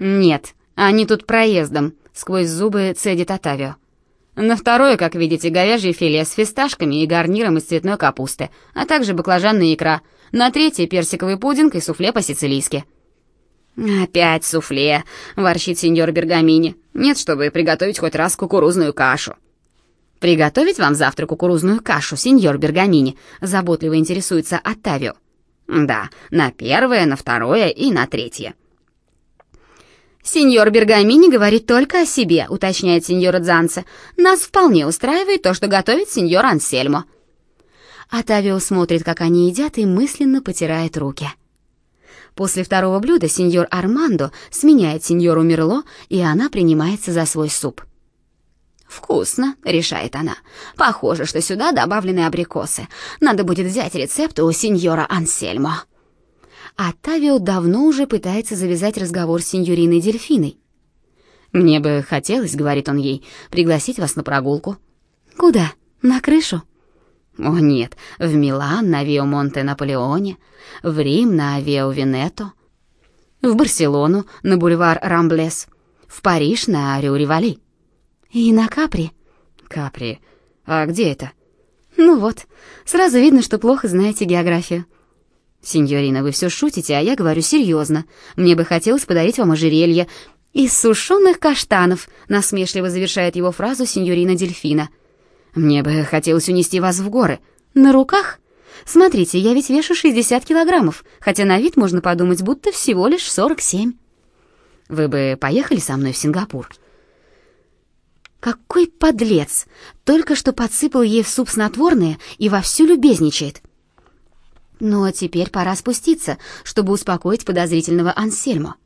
«Нет, они тут проездом», — сквозь зубы цедит Отавио. На второе, как видите, говяжье филе с фисташками и гарниром из цветной капусты, а также баклажанная икра. На третье персиковый пудинг и суфле по-сицилийски. «Опять суфле», — ворчит сеньор Бергамини. «Нет, чтобы приготовить хоть раз кукурузную кашу». «Приготовить вам завтра кукурузную кашу, сеньор Бергамини?» — заботливо интересуется Оттавио. «Да, на первое, на второе и на третье». «Сеньор Бергамини говорит только о себе», — уточняет сеньор Дзанце. «Нас вполне устраивает то, что готовит сеньор Ансельмо». Атавио смотрит, как они едят, и мысленно потирает руки. После второго блюда сеньор Армандо сменяет сеньору Мерло, и она принимается за свой суп. «Вкусно», — решает она. «Похоже, что сюда добавлены абрикосы. Надо будет взять рецепт у сеньора Ансельмо». А Тавио давно уже пытается завязать разговор с сеньориной Дельфиной. «Мне бы хотелось, — говорит он ей, — пригласить вас на прогулку». «Куда? На крышу?» «О, нет, в Милан на Вио Монте Наполеоне, в Рим на Вио Венето, в Барселону на бульвар Рамблес, в Париж на Рю Ривали». «И на Капри?» «Капри? А где это?» «Ну вот, сразу видно, что плохо знаете географию». «Синьорина, вы все шутите, а я говорю серьезно. Мне бы хотелось подарить вам ожерелье из сушеных каштанов», насмешливо завершает его фразу синьорина Дельфина. «Мне бы хотелось унести вас в горы. На руках? Смотрите, я ведь вешу 60 килограммов, хотя на вид можно подумать, будто всего лишь 47. Вы бы поехали со мной в Сингапур?» Какой подлец! Только что подсыпал ей в суп снотворное и вовсю любезничает. Ну а теперь пора спуститься, чтобы успокоить подозрительного Ансельмо.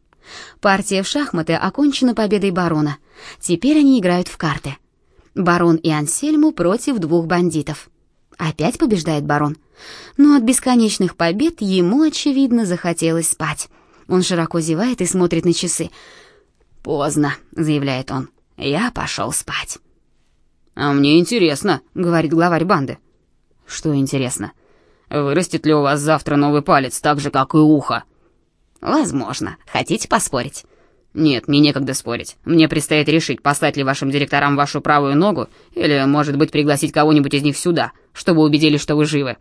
Партия в шахматы окончена победой барона. Теперь они играют в карты. Барон и Ансельму против двух бандитов. Опять побеждает барон. Но от бесконечных побед ему, очевидно, захотелось спать. Он широко зевает и смотрит на часы. «Поздно», — заявляет он. «Я пошел спать». «А мне интересно», — говорит главарь банды. «Что интересно?» Вырастет ли у вас завтра новый палец, так же, как и ухо?» «Возможно. Хотите поспорить?» «Нет, мне некогда спорить. Мне предстоит решить, послать ли вашим директорам вашу правую ногу, или, может быть, пригласить кого-нибудь из них сюда, чтобы убедились, что вы живы».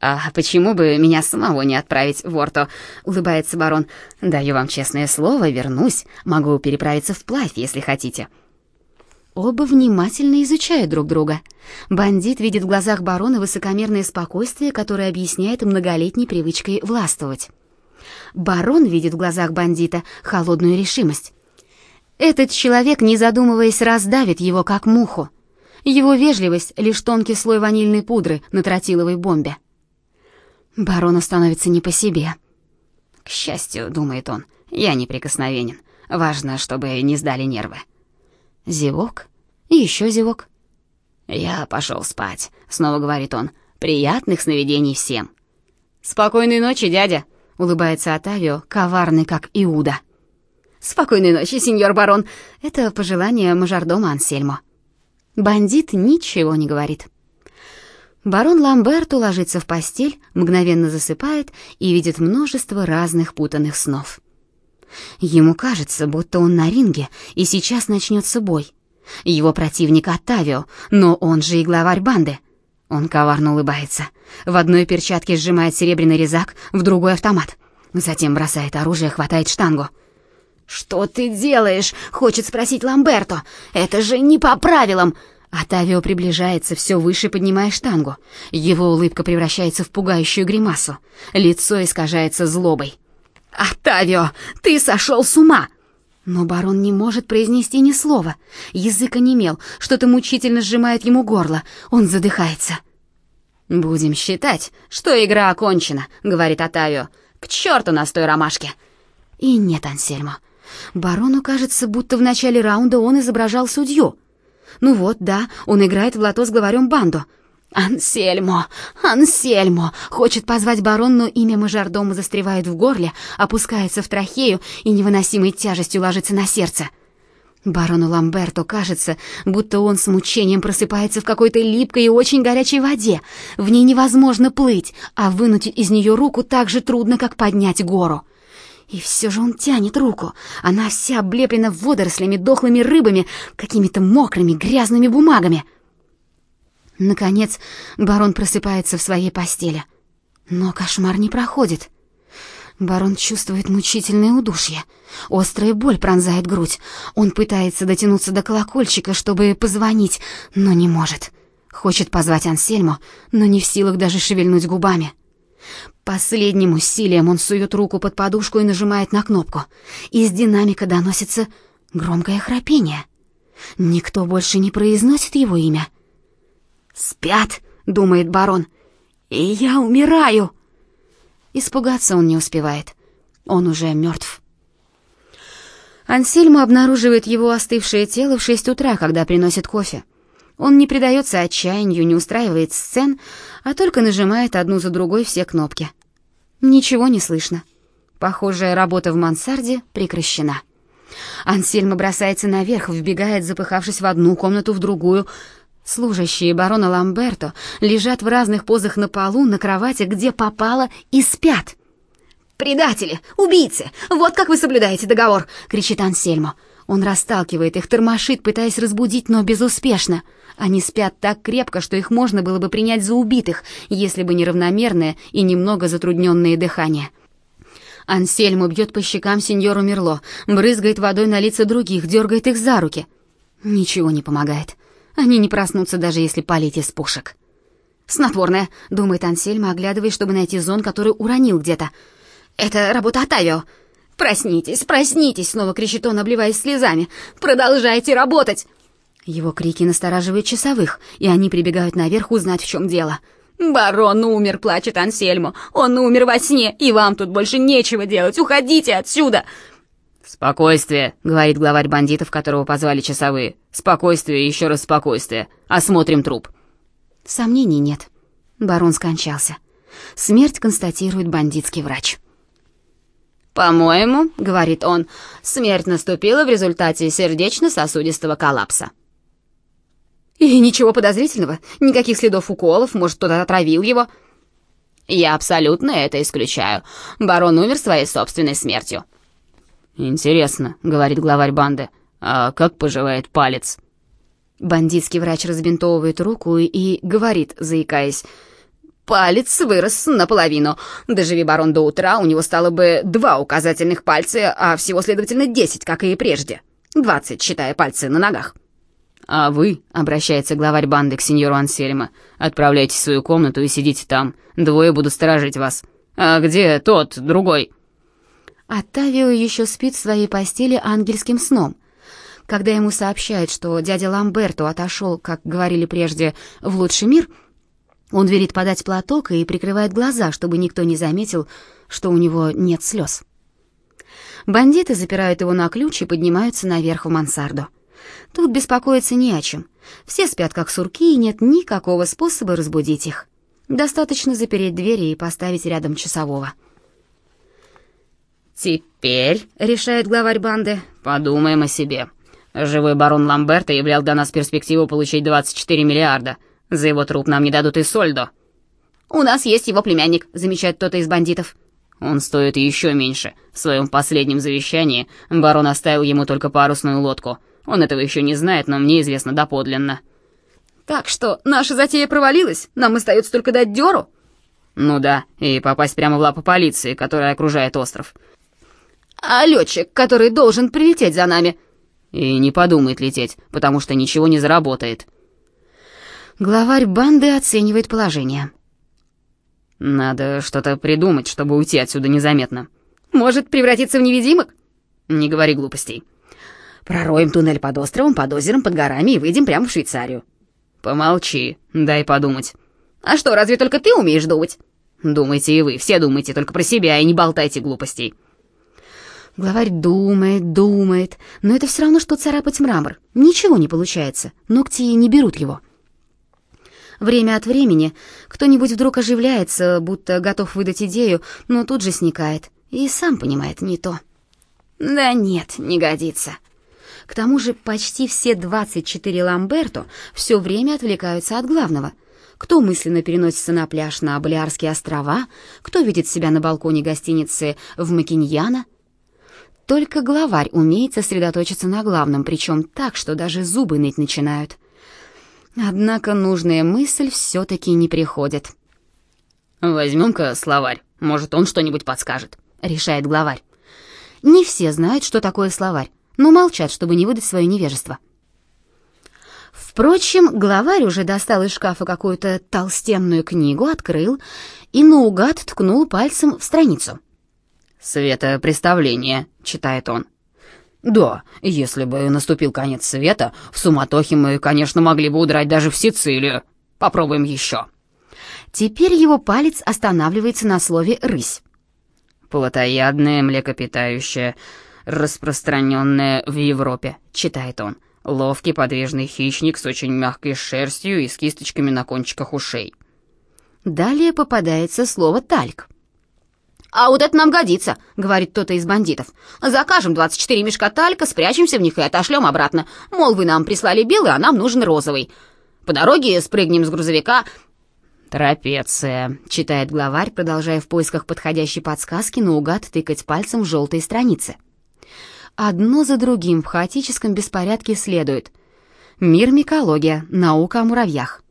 «А почему бы меня самого не отправить в Орто?» — улыбается барон. «Даю вам честное слово, вернусь. Могу переправиться вплавь, если хотите». Оба внимательно изучают друг друга. Бандит видит в глазах барона высокомерное спокойствие, которое объясняет многолетней привычкой властвовать. Барон видит в глазах бандита холодную решимость. Этот человек, не задумываясь, раздавит его как муху. Его вежливость — лишь тонкий слой ванильной пудры на тротиловой бомбе. Барону становится не по себе. «К счастью, — думает он, — я неприкосновенен. Важно, чтобы не сдали нервы». Зевок и еще зевок. «Я пошел спать», — снова говорит он. «Приятных сновидений всем». «Спокойной ночи, дядя», — улыбается Атавио, коварный как Иуда. «Спокойной ночи, сеньор барон». Это пожелание мажордома Ансельмо. Бандит ничего не говорит. Барон Ламберто ложится в постель, мгновенно засыпает и видит множество разных путанных снов. Ему кажется, будто он на ринге, и сейчас начнется бой. Его противник Оттавио, но он же и главарь банды. Он коварно улыбается. В одной перчатке сжимает серебряный резак, в другой автомат. Затем бросает оружие, хватает штангу. «Что ты делаешь?» — хочет спросить Ламберто. «Это же не по правилам!» Атавио приближается, все выше поднимая штангу. Его улыбка превращается в пугающую гримасу. Лицо искажается злобой. «Оттавио, ты сошел с ума!» Но барон не может произнести ни слова. Язык онемел, что-то мучительно сжимает ему горло. Он задыхается. «Будем считать, что игра окончена», — говорит Атавио. «К черту на той ромашке!» И нет Ансельмо. Барону кажется, будто в начале раунда он изображал судью. Ну вот, да, он играет в лото с главарем банду — «Ансельмо! Ансельмо!» Хочет позвать барон, но имя мажордома застревает в горле, опускается в трахею и невыносимой тяжестью ложится на сердце. Барону Ламберто кажется, будто он с мучением просыпается в какой-то липкой и очень горячей воде. В ней невозможно плыть, а вынуть из нее руку так же трудно, как поднять гору. И все же он тянет руку. Она вся облеплена водорослями, дохлыми рыбами, какими-то мокрыми, грязными бумагами. Наконец, барон просыпается в своей постели. Но кошмар не проходит. Барон чувствует мучительное удушье. Острая боль пронзает грудь. Он пытается дотянуться до колокольчика, чтобы позвонить, но не может. Хочет позвать Ансельму, но не в силах даже шевельнуть губами. Последним усилием он сует руку под подушку и нажимает на кнопку. Из динамика доносится громкое храпение. Никто больше не произносит его имя. «Спят», — думает барон, — «и я умираю». Испугаться он не успевает. Он уже мертв. Ансельма обнаруживает его остывшее тело в шесть утра, когда приносит кофе. Он не предается отчаянию, не устраивает сцен, а только нажимает одну за другой все кнопки. Ничего не слышно. Похожая работа в мансарде прекращена. Ансельма бросается наверх, вбегает, запыхавшись в одну комнату, в другую. Служащие барона Ламберто лежат в разных позах на полу, на кровати, где попало, и спят. «Предатели! Убийцы! Вот как вы соблюдаете договор!» — кричит Ансельмо. Он расталкивает их, тормошит, пытаясь разбудить, но безуспешно. Они спят так крепко, что их можно было бы принять за убитых, если бы не равномерное и немного затрудненное дыхание. Ансельмо бьет по щекам сеньору Мерло, брызгает водой на лица других, дергает их за руки. Ничего не помогает. Они не проснутся, даже если палить из пушек. «Снотворное», — думает Ансельма, оглядываясь, чтобы найти зон, который уронил где-то. «Это работа Атавио». «Проснитесь, проснитесь!» — снова кричит он, обливаясь слезами. «Продолжайте работать!» Его крики настораживают часовых, и они прибегают наверх узнать, в чем дело. «Барон умер!» — плачет Ансельмо. «Он умер во сне, и вам тут больше нечего делать! Уходите отсюда!» «Спокойствие», — говорит главарь бандитов, которого позвали часовые. «Спокойствие и еще раз спокойствие. Осмотрим труп». Сомнений нет. Барон скончался. Смерть констатирует бандитский врач. «По-моему», — говорит он, — «смерть наступила в результате сердечно-сосудистого коллапса». «И ничего подозрительного? Никаких следов уколов? Может, кто-то отравил его?» «Я абсолютно это исключаю. Барон умер своей собственной смертью». «Интересно», — говорит главарь банды, — «а как поживает палец?» Бандитский врач разбинтовывает руку и говорит, заикаясь, «Палец вырос наполовину. Доживи барон до утра, у него стало бы два указательных пальца, а всего, следовательно, десять, как и прежде. Двадцать, считая пальцы на ногах». «А вы», — обращается главарь банды к сеньору Ансельма, «отправляйтесь в свою комнату и сидите там. Двое будут сторожить вас. А где тот, другой?» Оттавио еще спит в своей постели ангельским сном. Когда ему сообщают, что дядя Ламберто отошел, как говорили прежде, в лучший мир, он велит подать платок и прикрывает глаза, чтобы никто не заметил, что у него нет слез. Бандиты запирают его на ключ и поднимаются наверх в мансарду. Тут беспокоиться не о чем. Все спят как сурки, и нет никакого способа разбудить их. Достаточно запереть двери и поставить рядом часового. «Теперь, — решает главарь банды, — подумаем о себе. Живой барон Ламберто являл для нас перспективу получить 24 миллиарда. За его труп нам не дадут и сольдо». «У нас есть его племянник», — замечает кто-то из бандитов. «Он стоит еще меньше. В своем последнем завещании барон оставил ему только парусную лодку. Он этого еще не знает, но мне известно доподлинно». «Так что наша затея провалилась? Нам остается только дать дёру?» «Ну да, и попасть прямо в лапы полиции, которая окружает остров». А летчик, который должен прилететь за нами? И не подумает лететь, потому что ничего не заработает. Главарь банды оценивает положение. Надо что-то придумать, чтобы уйти отсюда незаметно. Может, превратиться в невидимок? Не говори глупостей. Пророем туннель под островом, под озером, под горами и выйдем прямо в Швейцарию. Помолчи, дай подумать. А что, разве только ты умеешь думать? Думайте и вы, все думайте только про себя и не болтайте глупостей. Главарь думает, думает, но это все равно, что царапать мрамор. Ничего не получается, ногти не берут его. Время от времени кто-нибудь вдруг оживляется, будто готов выдать идею, но тут же сникает и сам понимает не то. Да нет, не годится. К тому же почти все 24 Ламберто все время отвлекаются от главного. Кто мысленно переносится на пляж на Балиарские острова, кто видит себя на балконе гостиницы в Макиньяно, Только главарь умеет сосредоточиться на главном, причем так, что даже зубы ныть начинают. Однако нужная мысль все-таки не приходит. «Возьмем-ка словарь, может, он что-нибудь подскажет», — решает главарь. Не все знают, что такое словарь, но молчат, чтобы не выдать свое невежество. Впрочем, главарь уже достал из шкафа какую-то толстенную книгу, открыл и наугад ткнул пальцем в страницу. «Светопреставление», — читает он. «Да, если бы наступил конец света, в суматохе мы, конечно, могли бы удрать даже в Сицилию. Попробуем еще». Теперь его палец останавливается на слове «рысь». «Плотоядное млекопитающее, распространенное в Европе», — читает он. «Ловкий подвижный хищник с очень мягкой шерстью и с кисточками на кончиках ушей». Далее попадается слово «тальк». «А вот это нам годится», — говорит кто-то из бандитов. «Закажем 24 мешка талька, спрячемся в них и отошлем обратно. Мол, вы нам прислали белый, а нам нужен розовый. По дороге спрыгнем с грузовика». «Трапеция», — читает главарь, продолжая в поисках подходящей подсказки наугад тыкать пальцем в желтые страницы. Одно за другим в хаотическом беспорядке следует. Мир микология, наука о муравьях.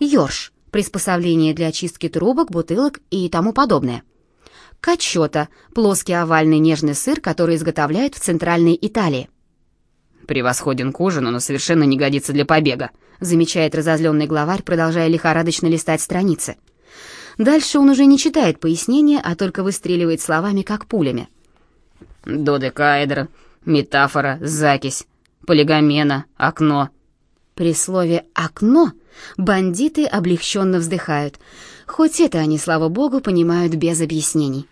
Ёрш, приспособление для очистки трубок, бутылок и тому подобное. Качота – плоский овальный нежный сыр, который изготовляют в Центральной Италии. «Превосходен к ужину, но совершенно не годится для побега», замечает разозленный главарь, продолжая лихорадочно листать страницы. Дальше он уже не читает пояснения, а только выстреливает словами, как пулями. «Додекаэдр, метафора, закись, полигамена, окно». При слове «окно» бандиты облегченно вздыхают, хоть это они, слава богу, понимают без объяснений.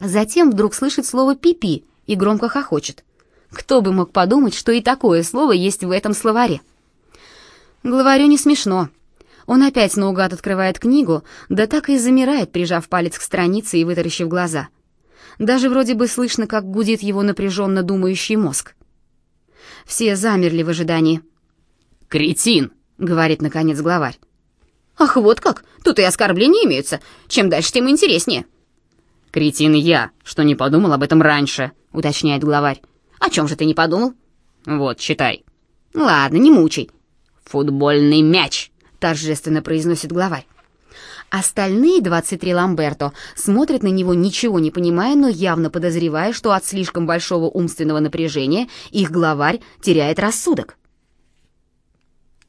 Затем вдруг слышит слово «пипи» и громко хохочет. Кто бы мог подумать, что и такое слово есть в этом словаре? Главарю не смешно. Он опять наугад открывает книгу, да так и замирает, прижав палец к странице и вытаращив глаза. Даже вроде бы слышно, как гудит его напряженно думающий мозг. Все замерли в ожидании. «Кретин!» — говорит, наконец, главарь. «Ах, вот как! Тут и оскорбления имеются. Чем дальше, тем интереснее». «Кретин я, что не подумал об этом раньше», — уточняет главарь. «О чем же ты не подумал?» «Вот, читай». «Ладно, не мучай». «Футбольный мяч», — торжественно произносит главарь. Остальные 23 Ламберто смотрят на него, ничего не понимая, но явно подозревая, что от слишком большого умственного напряжения их главарь теряет рассудок.